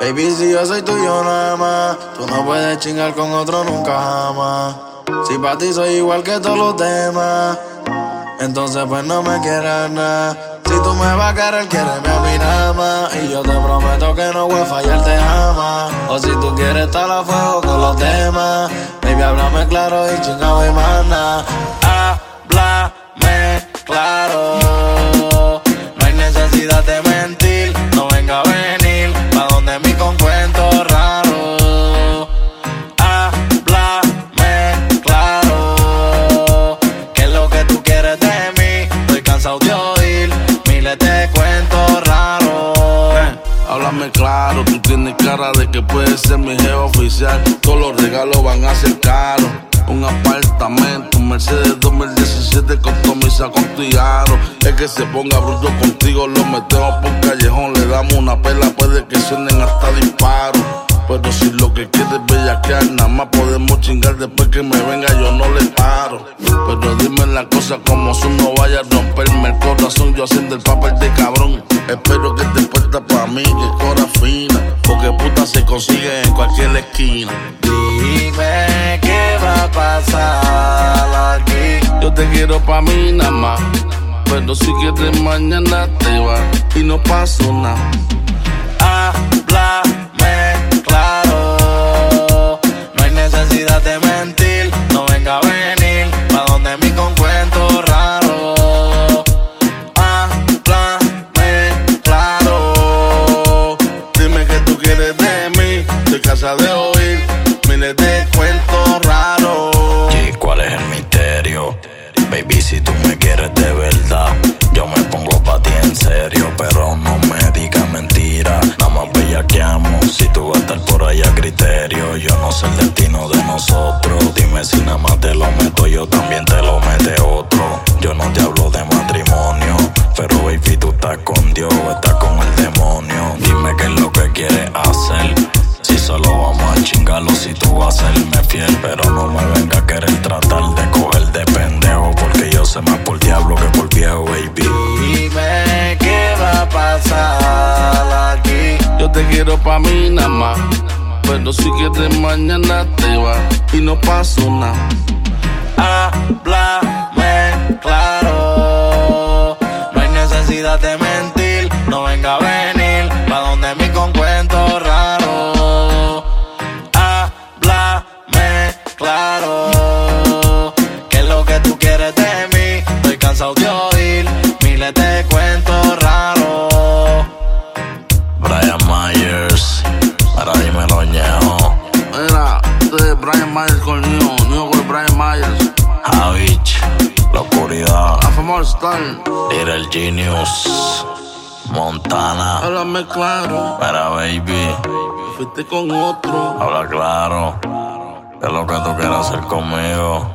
Baby, si yo soy tuyo nada más, tú no puedes chingar con otro nunca jamás. Si para ti soy igual que todos los demás, entonces pues no me quieras nada. Si tú me vas a querer, quiereme a mí nada más. Y yo te prometo que no voy a fallarte jamás. O si tú quieres estar a fuego con los demás, baby, háblame claro y chingado y mana. Háblame Háblame claro, tú tienes cara de que puedes ser mi jefe oficial. Todos los regalos van a ser caros. Un apartamento, un Mercedes 2017 con camisa con aro. Es que se ponga bruto contigo, lo metemos por callejón, le damos una pela, puede que suenen hasta disparos. Pero si lo que quieres es bellaquear, nada más podemos chingar después que me venga, yo no le paro. Pero dime las cosas como son, no vaya a romperme el corazón, yo haciendo el papel de cabrón. Espero que te puesta pa' mí, que cora fina, porque puta se consigue en cualquier esquina. Dime qué va a pasar aquí. Yo te quiero pa' mí nada más, pero si quieres mañana te vas y no pasó nada. Mí nada más, pero si quieres mañana te vas y no pasó nada. Háblame claro. No hay necesidad de mentir. No venga a venir. Pa' donde mi con cuento raro. Háblame claro. ¿Qué es lo que tú quieres de mí? Estoy cansado de oír miles de cuentos raros. Este Brian Myers con Neo, Neo con Brian Myers. Javich, la oscuridad. La famosa star, Little Genius, Montana. háblame claro, Mira, baby, fuiste con otro. habla claro. ¿Qué es lo que tú quieres hacer conmigo?